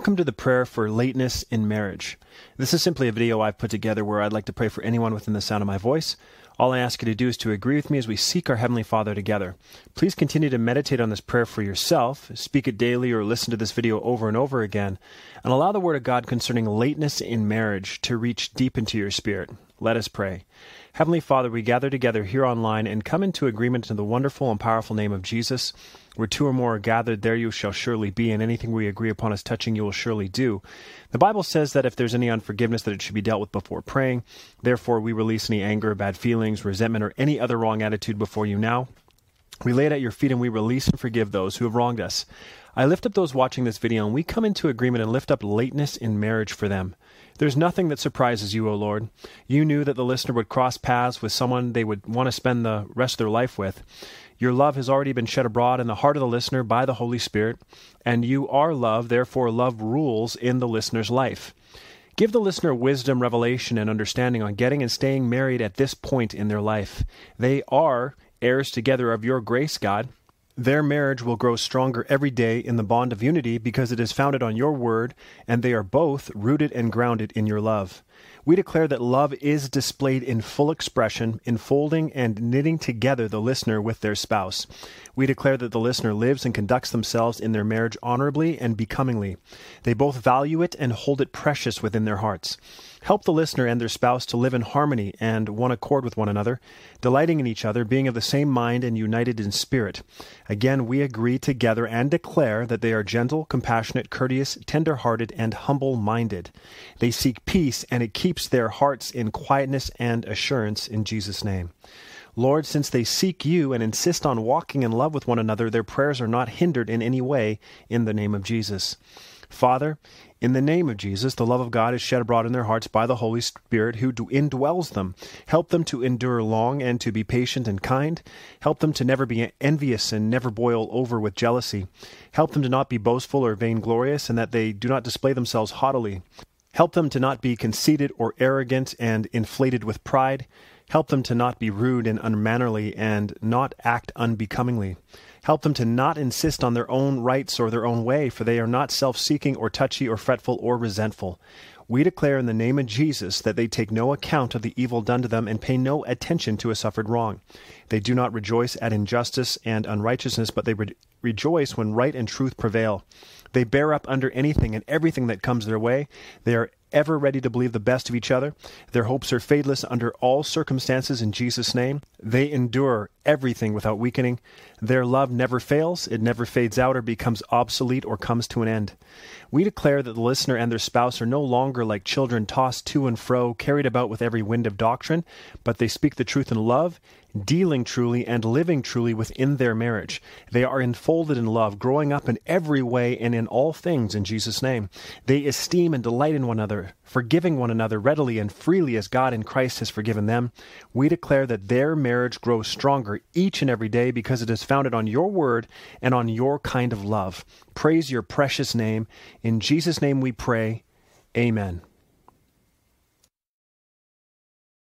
Welcome to the prayer for lateness in marriage. This is simply a video I've put together where I'd like to pray for anyone within the sound of my voice. All I ask you to do is to agree with me as we seek our Heavenly Father together. Please continue to meditate on this prayer for yourself, speak it daily, or listen to this video over and over again, and allow the Word of God concerning lateness in marriage to reach deep into your spirit. Let us pray. Heavenly Father, we gather together here online and come into agreement in the wonderful and powerful name of Jesus. Where two or more are gathered, there you shall surely be, and anything we agree upon as touching you will surely do. The Bible says that if there's any unforgiveness, that it should be dealt with before praying. Therefore, we release any anger, or bad resentment, or any other wrong attitude before you now. We lay it at your feet and we release and forgive those who have wronged us. I lift up those watching this video and we come into agreement and lift up lateness in marriage for them. There's nothing that surprises you, O Lord. You knew that the listener would cross paths with someone they would want to spend the rest of their life with. Your love has already been shed abroad in the heart of the listener by the Holy Spirit, and you are love, therefore, love rules in the listener's life. Give the listener wisdom, revelation, and understanding on getting and staying married at this point in their life. They are heirs together of your grace, God, their marriage will grow stronger every day in the bond of unity because it is founded on your word, and they are both rooted and grounded in your love. We declare that love is displayed in full expression, enfolding and knitting together the listener with their spouse. We declare that the listener lives and conducts themselves in their marriage honorably and becomingly. They both value it and hold it precious within their hearts. Help the listener and their spouse to live in harmony and one accord with one another, delighting in each other, being of the same mind and united in spirit. Again, we agree together and declare that they are gentle, compassionate, courteous, tender hearted, and humble minded. They seek peace, and it keeps their hearts in quietness and assurance in Jesus' name. Lord, since they seek you and insist on walking in love with one another, their prayers are not hindered in any way in the name of Jesus. Father, in the name of Jesus, the love of God is shed abroad in their hearts by the Holy Spirit who indwells them. Help them to endure long and to be patient and kind. Help them to never be envious and never boil over with jealousy. Help them to not be boastful or vainglorious and that they do not display themselves haughtily. Help them to not be conceited or arrogant and inflated with pride. Help them to not be rude and unmannerly and not act unbecomingly. Help them to not insist on their own rights or their own way, for they are not self seeking or touchy or fretful or resentful. We declare in the name of Jesus that they take no account of the evil done to them and pay no attention to a suffered wrong. They do not rejoice at injustice and unrighteousness, but they re- rejoice when right and truth prevail. They bear up under anything and everything that comes their way. They are ever ready to believe the best of each other. Their hopes are fadeless under all circumstances in Jesus' name. They endure everything without weakening. Their love never fails, it never fades out or becomes obsolete or comes to an end. We declare that the listener and their spouse are no longer like children tossed to and fro, carried about with every wind of doctrine, but they speak the truth in love, dealing truly and living truly within their marriage. They are enfolded in love, growing up in every way and in all things in Jesus' name. They esteem and delight in one another, forgiving one another readily and freely as God in Christ has forgiven them. We declare that their marriage grows stronger each and every day because it is founded on your word and on your kind of love. Praise your precious name. In Jesus' name we pray. Amen.